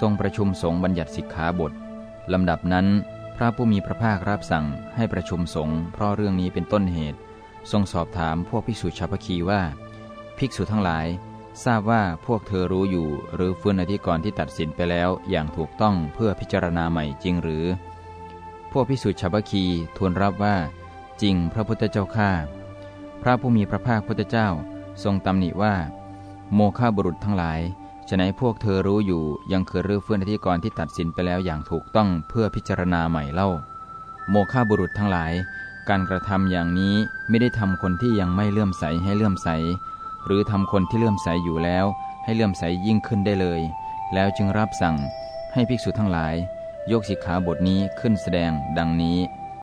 ทรงประชุมสงฆ์บัญญัติสิกขาบทลำดับนั้น พระผู้มีพระภาครับสั่งให้ประชุมสงฆ์เพราะเรื่องนี้เป็นต้นเหตุ ทรงสอบถามพวกภิกษุชาวพคีว่า ภิกษุทั้งหลาย ทราบว่าพวกเธอรู้อยู่ หรือฟื้นอธิกรณ์ที่ตัดสินไปแล้วอย่างถูกต้องเพื่อพิจารณาใหม่จริงหรือ พวกภิกษุชาวพคีทูลรับว่า จริงพระพุทธเจ้าข้าพระผู้มีพระภาคพุทธเจ้า ทรงตำหนิว่า โมฆะบุรุษทั้งหลาย ฉะนั้นพวกเธอรู้อยู่ยังคือรื้อฟื้นอธิกรณ์ที่ตัดสินไปแล้วอย่างถูกต้องเพื่อพิจารณาใหม่เล่า โมฆะบุรุษทั้งหลาย การกระทำอย่างนี้ไม่ได้ทำคนที่ยังไม่เลื่อมใสให้เลื่อมใส หรือทำคนที่เลื่อมใสอยู่แล้ว ให้เลื่อมใสยิ่งขึ้นได้เลย แล้วจึงรับสั่งให้ภิกษุทั้งหลาย ยกสิกขาบทนี้ขึ้นแสดงดังนี้